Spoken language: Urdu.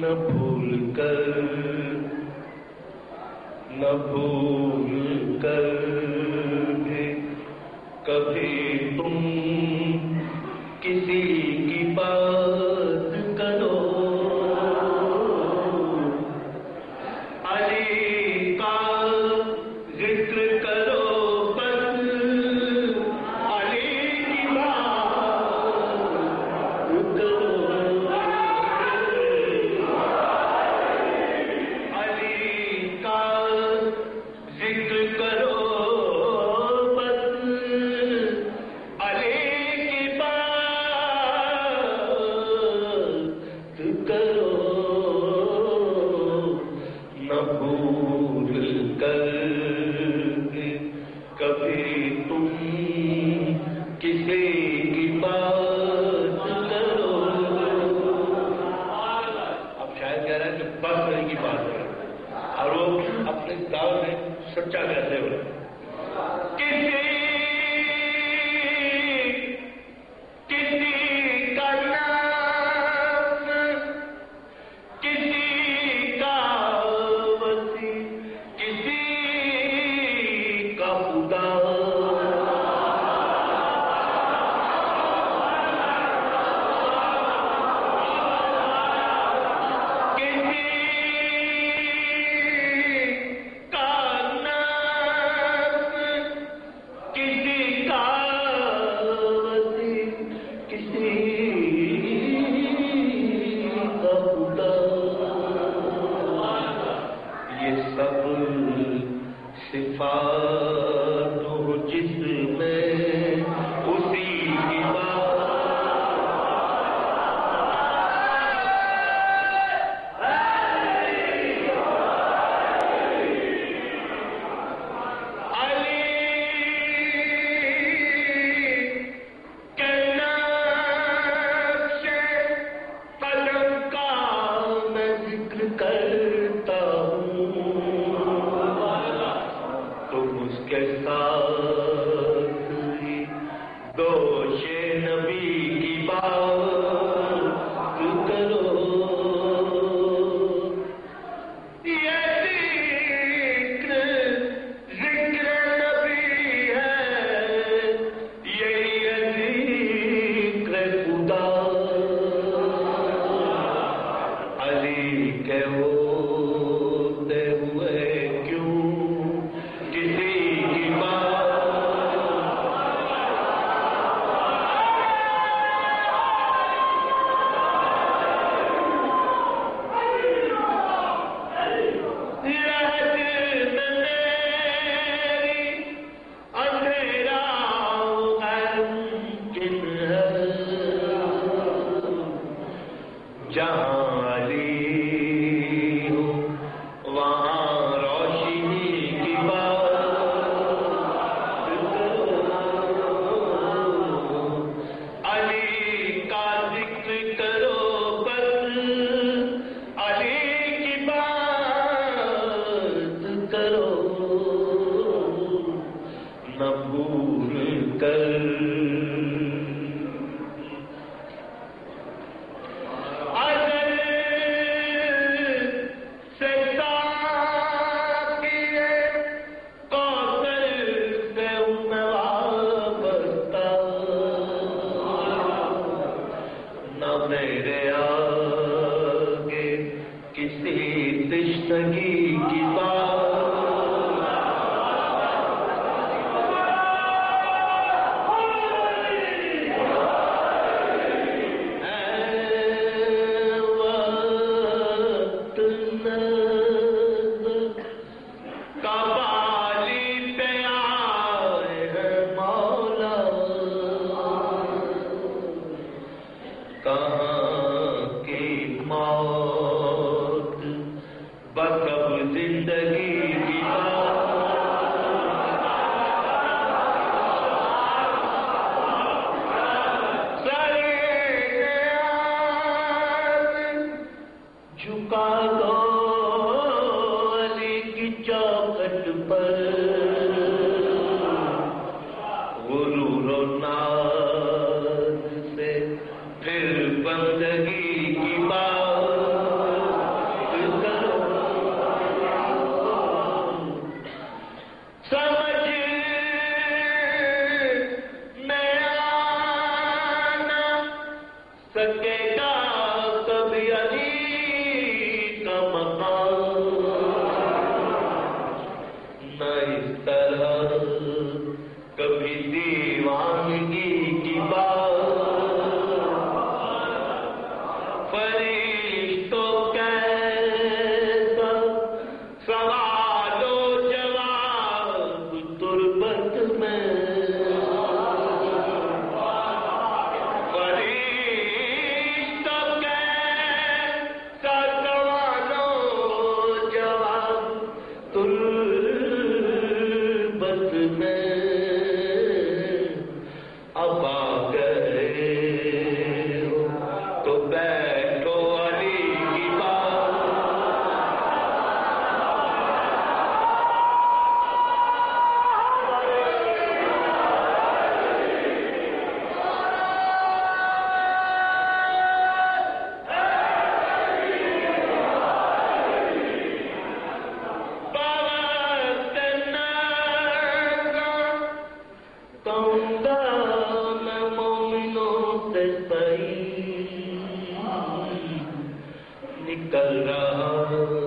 نہ بھول کر نہ بھول شاید کہہ رہا ہے کہ بس کرنے کی بات ہے اور وہ اپنے دعوے میں سچا کہتے ہوئے۔ اس کے ساتھ دو علی پر نکل رہا